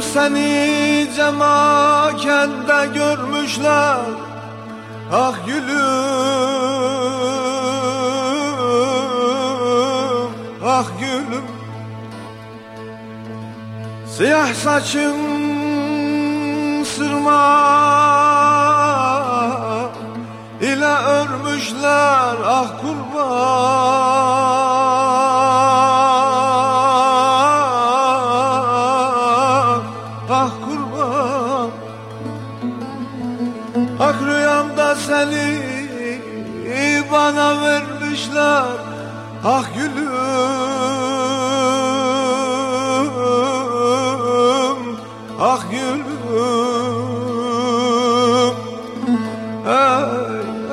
seni cemakende görmüşler. Ah gülüm Ah gülüm. Siyah saçın sırma ile örmüşler. Ah kurban Ak rüyamda seni bana vermişler. Ah gülüm Ah gülüm. Ay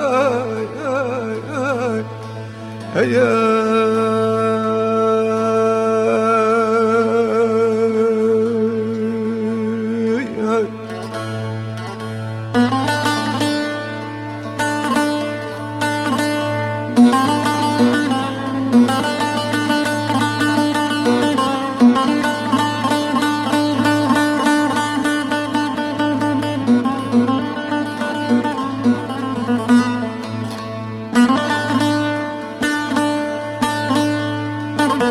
ay ay ay Hey ay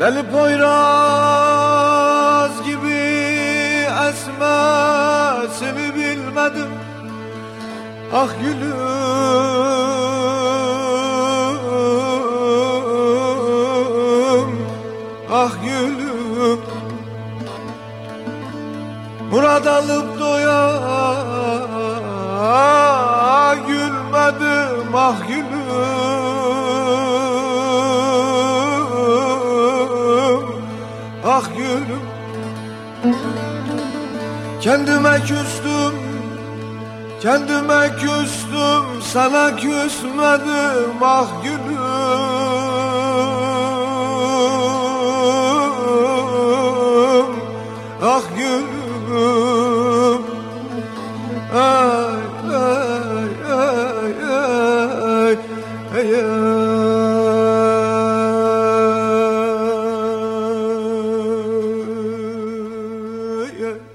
Deli Poyraz gibi esmesini bilmedim. Ah gülüm Ah gülüm. Murad alıp doya Kendime küstüm Kendime küstüm Sana küsmedim ah gülüm yeah.